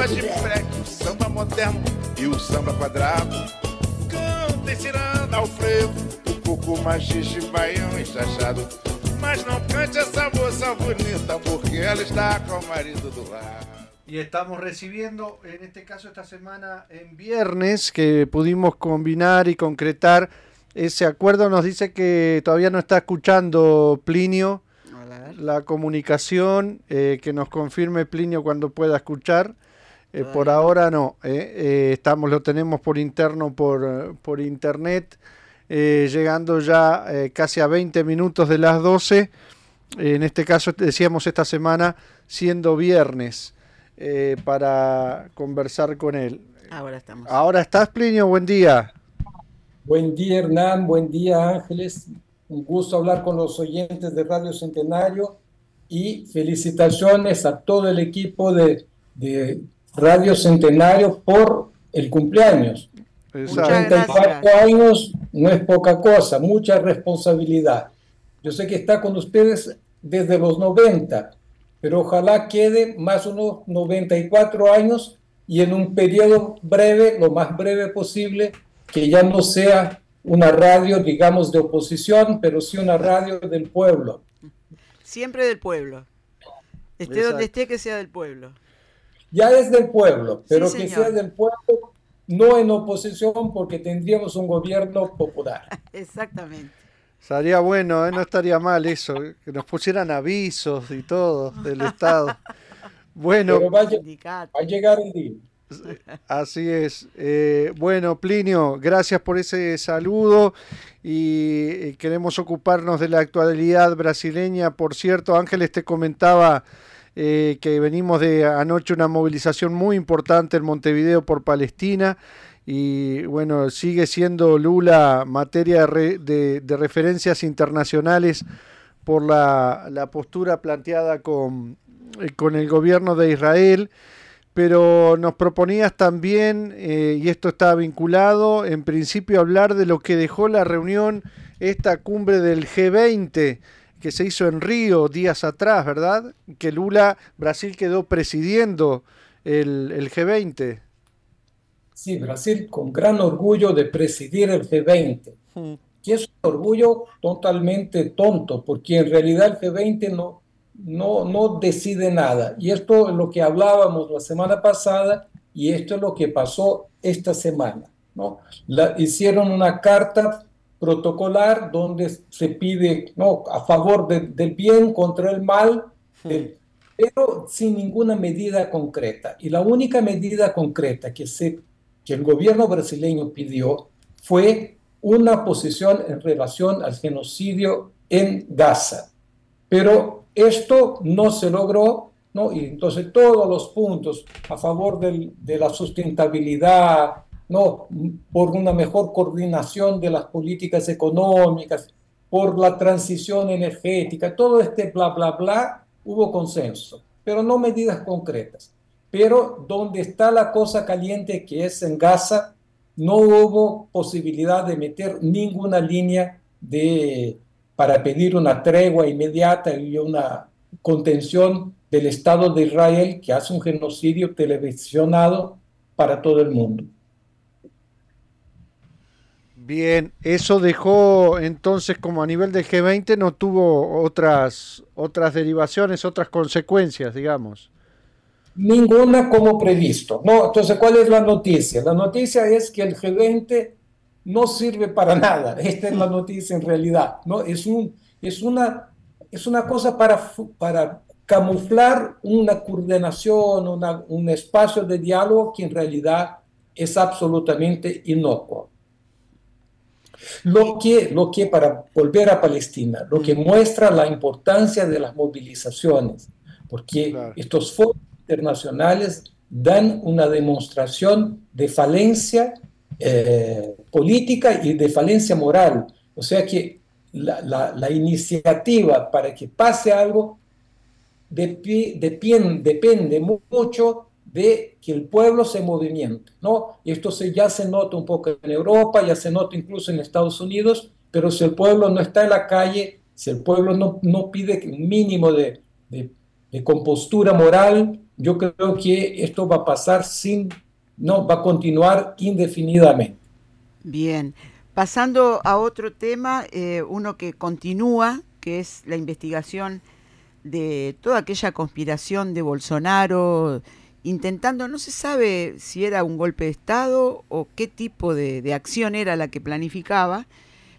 Samba de freque, o samba moderno e o samba quadrado. Cantem tirando ao frevo, o coco machixe, baião enxachado. Mas não cante essa moça bonita, porque ela está com o marido do lado. Y estamos recibiendo, en este caso esta semana, en viernes, que pudimos combinar y concretar ese acuerdo. Nos dice que todavía no está escuchando Plinio la comunicación, eh, que nos confirme Plinio cuando pueda escuchar. Eh, por ahora no, eh, eh, estamos, lo tenemos por interno por, por internet, eh, llegando ya eh, casi a 20 minutos de las 12. En este caso decíamos esta semana siendo viernes eh, para conversar con él. Ahora estamos. Ahora estás, Plinio, buen día. Buen día, Hernán. Buen día, Ángeles. Un gusto hablar con los oyentes de Radio Centenario y felicitaciones a todo el equipo de, de Radio Centenario por el cumpleaños. Exacto. 34 años no es poca cosa, mucha responsabilidad. Yo sé que está con ustedes desde los 90, pero ojalá quede más unos 94 años y en un periodo breve, lo más breve posible, que ya no sea una radio, digamos, de oposición, pero sí una radio del pueblo. Siempre del pueblo. Esté Exacto. donde esté, que sea del pueblo. Ya es del pueblo, pero Sí, que sea del pueblo, no en oposición, porque tendríamos un gobierno popular. Exactamente. Estaría bueno, ¿eh? no estaría mal eso, que nos pusieran avisos y todo del Estado. Bueno, Pero va a llegar el día. Así es. Eh, bueno, Plinio, gracias por ese saludo y eh, queremos ocuparnos de la actualidad brasileña. Por cierto, Ángeles te comentaba eh, que venimos de anoche una movilización muy importante en Montevideo por Palestina y bueno, sigue siendo Lula materia de, re- de- de referencias internacionales por la, la postura planteada con, eh, con el gobierno de Israel. Pero nos proponías también, eh, y esto está vinculado, en principio hablar de lo que dejó la reunión, esta cumbre del G20 que se hizo en Río días atrás, ¿verdad? Que Lula, Brasil quedó presidiendo el, el G20. Sí, Brasil con gran orgullo de presidir el G20, que es un orgullo totalmente tonto, porque en realidad el G20 no, no, no decide nada. Y esto es lo que hablábamos la semana pasada y esto es lo que pasó esta semana. ¿no? La, hicieron una carta protocolar donde se pide ¿no? a favor de- del bien contra el mal, del- pero sin ninguna medida concreta. Y la única medida concreta que, se, que el gobierno brasileño pidió fue una posición en relación al genocidio en Gaza. Pero esto no se logró, ¿no? Y entonces todos los puntos a favor del- de la sustentabilidad, ¿no? Por una mejor coordinación de las políticas económicas, por la transición energética, todo este bla, bla, bla, hubo consenso, pero no medidas concretas. Pero donde está la cosa caliente, que es en Gaza, no hubo posibilidad de meter ninguna línea de, para pedir una tregua inmediata y una contención del Estado de Israel que hace un genocidio televisionado para todo el mundo. Bien, eso dejó entonces como a nivel del G20 no tuvo otras, otras derivaciones, otras consecuencias, digamos. Ninguna como previsto. No, entonces, ¿cuál es la noticia? La noticia es que el G20 no sirve para nada. Esta es la noticia en realidad. ¿no? Es, un, es, una, es una cosa para, para camuflar una coordinación, una- un espacio de diálogo que en realidad es absolutamente inocuo. Lo que, lo que, para volver a Palestina, lo que muestra la importancia de las movilizaciones, porque Claro. estos fondos internacionales dan una demostración de falencia eh, política y de falencia moral. O sea que la, la, iniciativa para que pase algo depende, depende mucho de que el pueblo se movimente, ¿no? Esto se, ya se nota un poco en Europa, ya se nota incluso en Estados Unidos, pero si el pueblo no está en la calle, si el pueblo no, no pide un mínimo de, de, de compostura moral, yo creo que esto va a pasar sin, no, va a continuar indefinidamente. Bien, pasando a otro tema, eh, uno que continúa, que es la investigación de toda aquella conspiración de Bolsonaro, intentando, no se sabe si era un golpe de Estado o qué tipo de, acción era la que planificaba,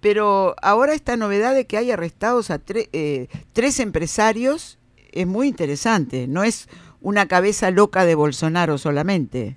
pero ahora esta novedad de que hay arrestados a eh, tres empresarios es muy interesante, no es una cabeza loca de Bolsonaro solamente.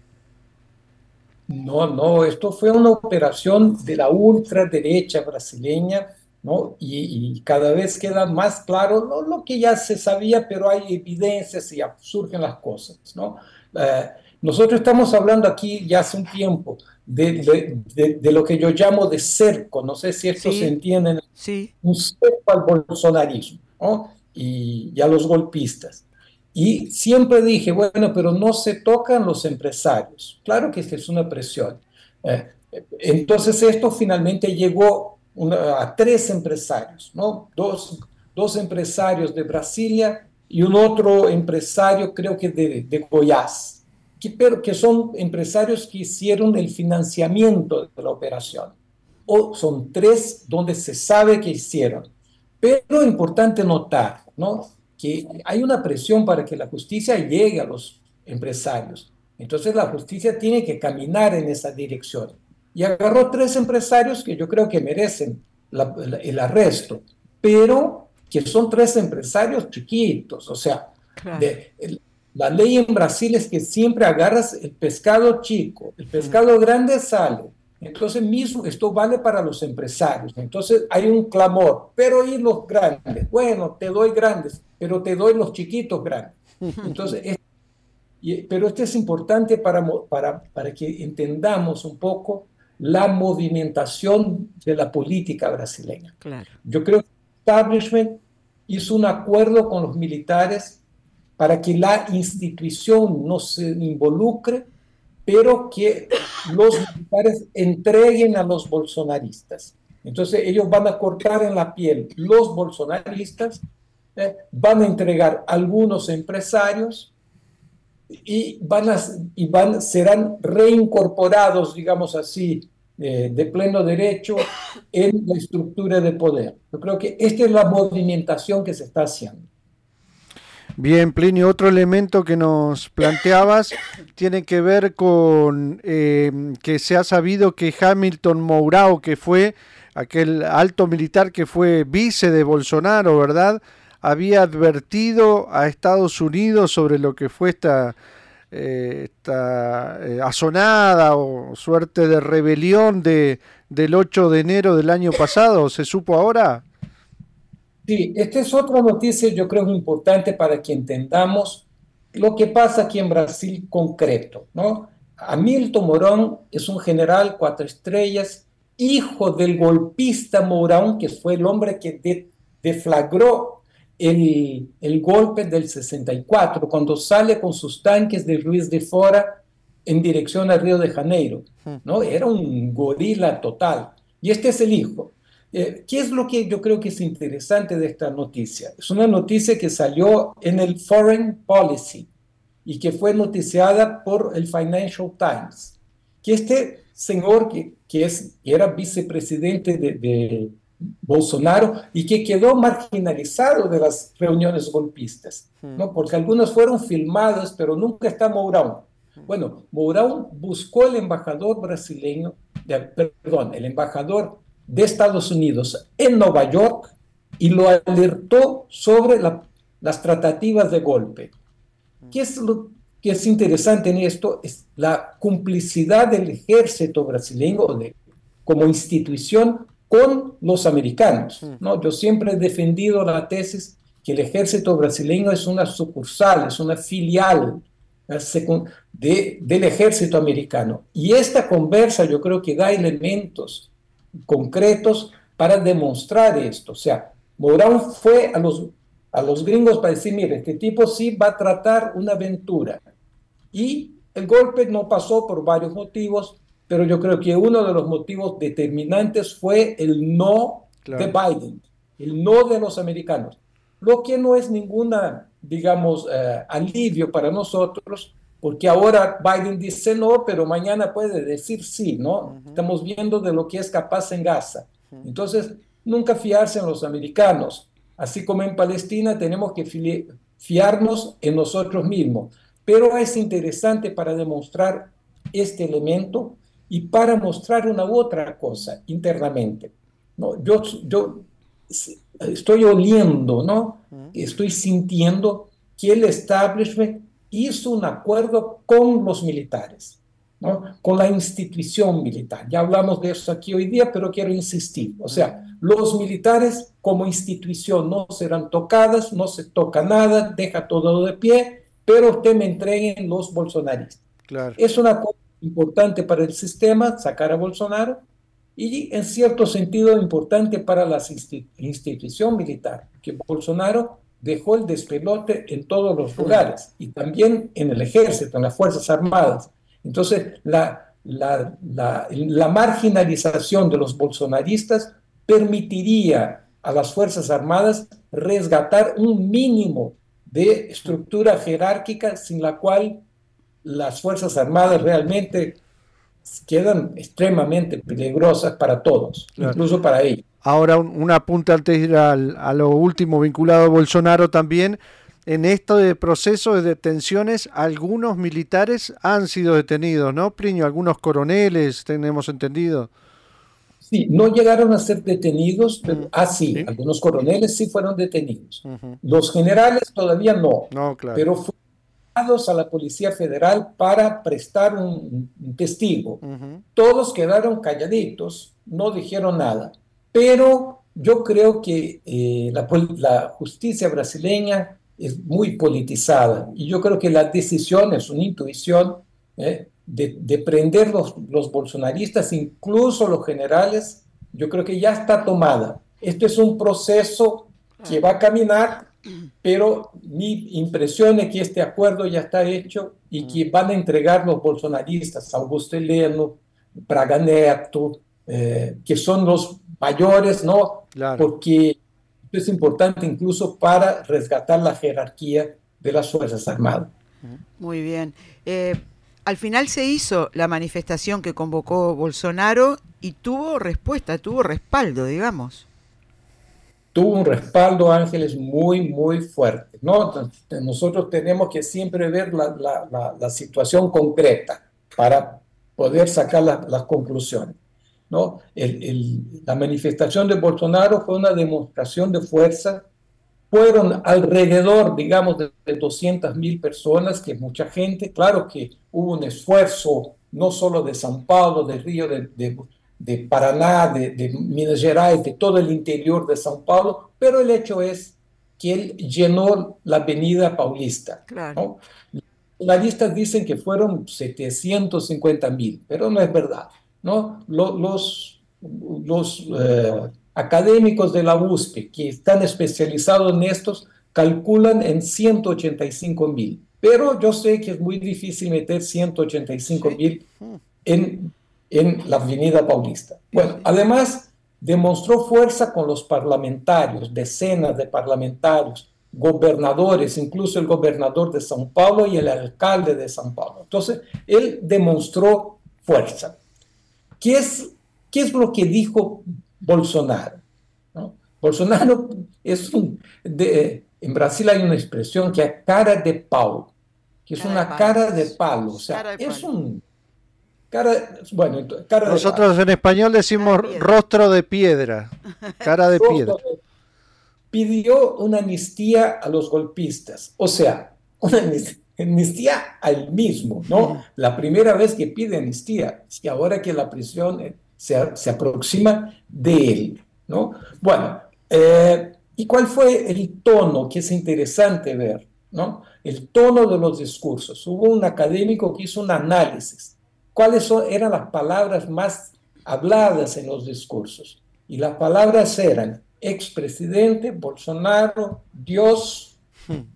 No, no, esto fue una operación de la ultraderecha brasileña, ¿no? Y, cada vez queda más claro no, lo que ya se sabía, pero hay evidencias y surgen las cosas, ¿no? Eh, nosotros estamos hablando aquí ya hace un tiempo de, de, lo que yo llamo de cerco, no sé si esto se entiende, sí. un cerco al bolsonarismo ¿no? y, y a los golpistas. Y siempre dije, bueno, pero no se tocan los empresarios. Claro que esta es una presión. Eh, entonces esto finalmente llegó a tres empresarios, ¿no? Dos, dos, empresarios de Brasilia y un otro empresario, creo que de, de Goiás, que, pero que son empresarios que hicieron el financiamiento de la operación. O son tres donde se sabe que hicieron. Pero importante notar, ¿no? que hay una presión para que la justicia llegue a los empresarios. Entonces la justicia tiene que caminar en esa dirección. Y agarró tres empresarios que yo creo que merecen el arresto, pero que son tres empresarios chiquitos. O sea, la ley en Brasil es que siempre agarras el pescado chico, el pescado grande sale. Entonces mismo esto vale para los empresarios. Entonces hay un clamor, pero ¿y los grandes? Bueno, te doy grandes pero te doy los chiquitos grandes. Entonces, pero esto es importante para, para, para que entendamos un poco la movimentación de la política brasileña. Claro. Yo creo que el establishment hizo un acuerdo con los militares para que la institución no se involucre, pero que los militares entreguen a los bolsonaristas. Entonces ellos van a cortar en la piel los bolsonaristas ¿eh? van a entregar algunos empresarios y, van a, y van, serán reincorporados, digamos así, eh, de pleno derecho en la estructura de poder. Yo creo que esta es la movimentación que se está haciendo. Bien, Plinio, otro elemento que nos planteabas tiene que ver con eh, que se ha sabido que Hamilton Mourao, que fue aquel alto militar que fue vice de Bolsonaro, ¿verdad? Había advertido a Estados Unidos sobre lo que fue esta, eh, esta eh, asonada o suerte de rebelión de, del 8 de enero del año pasado. ¿Se supo ahora? Sí, esta es otra noticia, yo creo importante para que entendamos lo que pasa aquí en Brasil concreto, ¿no? Hamilton Morón es un general cuatro estrellas, hijo del golpista Mourão, que fue el hombre que deflagró el, el, golpe del 64, cuando sale con sus tanques de Luis de Fora en dirección a Río de Janeiro. ¿no? Era un gorila total. Y este es el hijo. Eh, ¿Qué es lo que yo creo que es interesante de esta noticia? Es una noticia que salió en el Foreign Policy y que fue noticiada por el Financial Times. Que este señor que, que es, era vicepresidente de, de Bolsonaro y que quedó marginalizado de las reuniones golpistas, ¿no? porque algunas fueron filmadas, pero nunca está Mourão. Bueno, Mourão buscó el embajador brasileño, perdón, el embajador de Estados Unidos en Nueva York y lo alertó sobre las tratativas de golpe. ¿Qué es lo que es interesante en esto? Es la complicidad del ejército brasileño de, como institución con los americanos. Mm. ¿no? Yo siempre he defendido la tesis que el ejército brasileño es una sucursal, es una filial de, del ejército americano. Y esta conversa yo creo que da elementos concretos para demostrar esto. O sea, Mourão fue a los, a los gringos para decir, mire, este tipo sí va a tratar una aventura. Y el golpe no pasó por varios motivos, pero yo creo que uno de los motivos determinantes fue el no de Biden, el no de los americanos, lo que no es ninguna, digamos, eh, alivio para nosotros, porque ahora Biden dice no, pero mañana puede decir sí, ¿no? Estamos viendo de lo que es capaz en Gaza. Entonces, nunca fiarse en los americanos. Así como en Palestina tenemos que fiarnos en nosotros mismos. Pero es interesante para demostrar este elemento y para mostrar una u otra cosa internamente. ¿no? Yo, yo estoy oliendo, ¿no? estoy sintiendo que el establishment hizo un acuerdo con los militares, ¿no? con la institución militar. Ya hablamos de eso aquí hoy día, pero quiero insistir. O sea, los militares como institución no serán tocadas, no se toca nada, deja todo de pie, pero usted me entreguen los bolsonaristas. Claro. Es una cosa importante para el sistema sacar a Bolsonaro y en cierto sentido importante para la institución militar, que Bolsonaro dejó el despelote en todos los lugares y también en el ejército, en las Fuerzas Armadas. Entonces, la, la, la, marginalización de los bolsonaristas permitiría a las Fuerzas Armadas resgatar un mínimo de estructura jerárquica sin la cual las Fuerzas Armadas realmente quedan extremadamente peligrosas para todos, incluso para ellos. Ahora, un, apunte antes de ir a lo último vinculado a Bolsonaro también. En este proceso de detenciones, algunos militares han sido detenidos, ¿no, Priño? Algunos coroneles, tenemos entendido. Sí, no llegaron a ser detenidos, pero, ah, sí, algunos coroneles sí fueron detenidos. Los generales todavía no, no claro. pero fueron a la Policía Federal para prestar un, testigo. Todos quedaron calladitos, no dijeron nada, pero yo creo que eh, la, justicia brasileña es muy politizada y yo creo que la decisión es una intuición eh, de, prender los, los bolsonaristas, incluso los generales, yo creo que ya está tomada. Esto es un proceso que va a caminar pero mi impresión es que este acuerdo ya está hecho y que van a entregar los bolsonaristas, Augusto Heleno, Braga Neto, eh, que son los mayores, ¿no? Porque esto es importante incluso para resgatar la jerarquía de las Fuerzas Armadas. Muy bien. Eh, al final se hizo la manifestación que convocó Bolsonaro y tuvo respuesta, tuvo respaldo, digamos tuvo un respaldo, Ángeles, muy, muy fuerte. ¿no? Nosotros tenemos que siempre ver la, la, la, situación concreta para poder sacar las conclusiones. ¿no? El, el, la manifestación de Bolsonaro fue una demostración de fuerza. Fueron alrededor, digamos, de, 200 mil personas, que es mucha gente. Claro que hubo un esfuerzo no solo de San Paulo, de Río de, de, de Paraná, de, Minas Gerais, de todo el interior de São Paulo, pero el hecho es que él llenó la avenida Paulista. Claro. Las listas dicen que fueron 750 mil, pero no es verdad. ¿no? Los, los, eh, académicos de la USP que están especializados en estos calculan en 185 mil, pero yo sé que es muy difícil meter 185 mil en en la Avenida Paulista. Bueno, además demostró fuerza con los parlamentarios, decenas de parlamentarios, gobernadores, incluso el gobernador de São Paulo y el alcalde de São Paulo. Entonces, él demostró fuerza. ¿Qué es, qué es lo que dijo Bolsonaro? Bolsonaro es un... en Brasil hay una expresión que es cara de pau, que es una cara de palo, o sea, es un bueno, Nosotros en español decimos rostro de piedra, cara de piedra. Pidió una amnistía a los golpistas, o sea, una amnistía al mismo, ¿no? La primera vez que pide amnistía, y ahora que la prisión eh, se, se aproxima de él, ¿no? Bueno, eh, ¿y cuál fue el tono que es interesante ver? ¿no? El tono de los discursos. Hubo un académico que hizo un análisis. ¿Cuáles eran las palabras más habladas en los discursos? Y las palabras eran expresidente, Bolsonaro, Dios,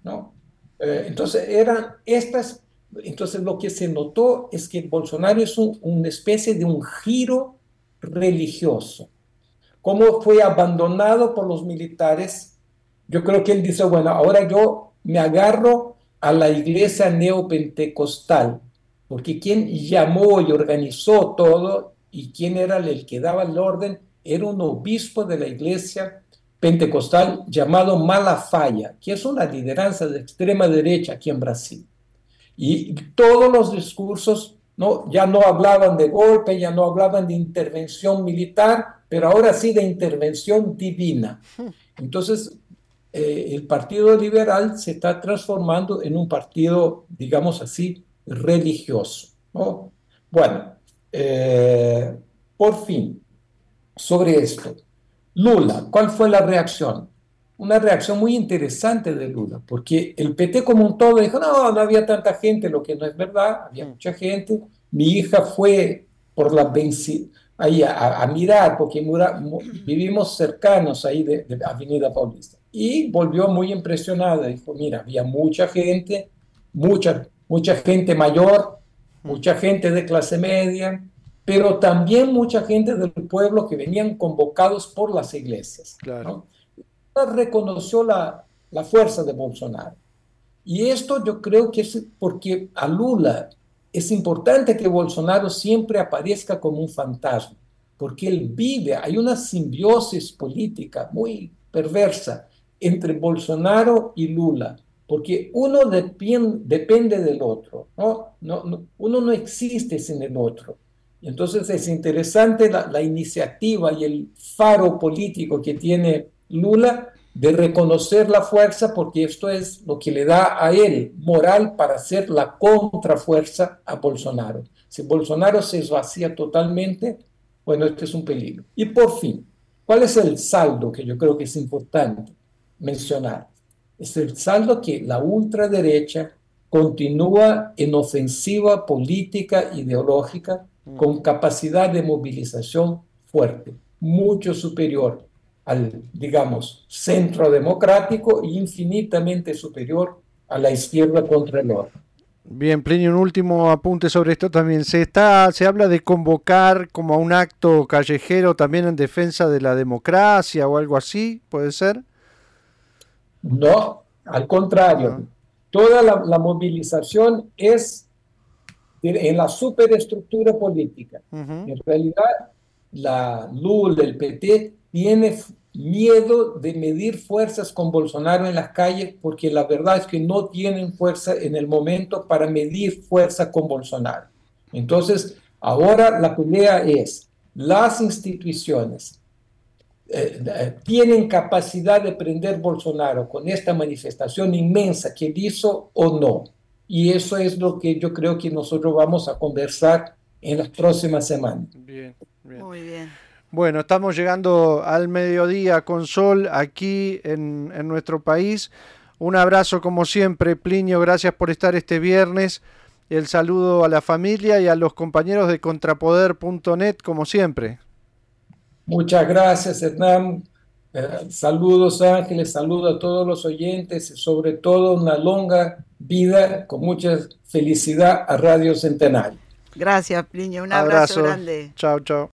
¿no? Eh, entonces eran estas, entonces lo que se notó es que Bolsonaro es una especie de un giro religioso. Cómo fue abandonado por los militares, yo creo que él dice, bueno, ahora yo me agarro a la iglesia neopentecostal, porque quien llamó y organizó todo y quien era el que daba el orden era un obispo de la iglesia pentecostal llamado Malafaia, que es una lideranza de extrema derecha aquí en Brasil. Y todos los discursos ya no hablaban de golpe, ya no hablaban de intervención militar, pero ahora sí de intervención divina. Entonces, eh, el Partido Liberal se está transformando en un partido, digamos así, religioso. ¿no? Bueno, eh, por fin, sobre esto, Lula, ¿cuál fue la reacción? Una reacción muy interesante de Lula, porque el PT como un todo dijo, no, no había tanta gente, lo que no es verdad, había mm. mucha gente. Mi hija fue por la ahí a, mirar, porque vivimos cercanos ahí de, de Avenida Paulista y volvió muy impresionada. Dijo, mira, había mucha gente, mucha, mucha gente mayor, mucha gente de clase media, pero también mucha gente del pueblo que venían convocados por las iglesias. Claro. Reconoció la, la fuerza de Bolsonaro. Y esto yo creo que es porque a Lula es importante que Bolsonaro siempre aparezca como un fantasma, porque él vive, hay una simbiosis política muy perversa entre Bolsonaro y Lula, porque uno depende del otro, ¿no? No, uno no existe sin el otro. Entonces es interesante la, la, iniciativa y el faro político que tiene Lula de reconocer la fuerza, porque esto es lo que le da a él moral para ser la contrafuerza a Bolsonaro. Si Bolsonaro se vacía totalmente, bueno, este es un peligro. Y por fin, ¿cuál es el saldo que yo creo que es importante? mencionar. Es el saldo que la ultraderecha continúa en ofensiva política ideológica con capacidad de movilización fuerte, mucho superior al, digamos, centro democrático e infinitamente superior a la izquierda contra el orden. Bien, Plinio, un último apunte sobre esto también. Se está, se habla de convocar como a un acto callejero también en defensa de la democracia o algo así, ¿puede ser? No, al contrario, toda la, movilización es en la superestructura política. En realidad, la LUL, el PT, tiene miedo de medir fuerzas con Bolsonaro en las calles porque la verdad es que no tienen fuerza en el momento para medir fuerza con Bolsonaro. Entonces, ahora la pelea es las instituciones eh, eh, tienen capacidad de prender Bolsonaro con esta manifestación inmensa que él hizo o no. Y eso es lo que yo creo que nosotros vamos a conversar en las próximas semanas. Bien, Muy bien. Bueno, estamos llegando al mediodía con sol aquí en, en nuestro país. Un abrazo como siempre, Plinio, gracias por estar este viernes. El saludo a la familia y a los compañeros de contrapoder.net como siempre. Muchas gracias, Hernán. Eh, saludos, Ángeles, saludos a todos los oyentes y sobre todo una longa vida con mucha felicidad a Radio Centenario. Gracias, Pliño. Un abrazo, abrazo. grande. Chao, chao.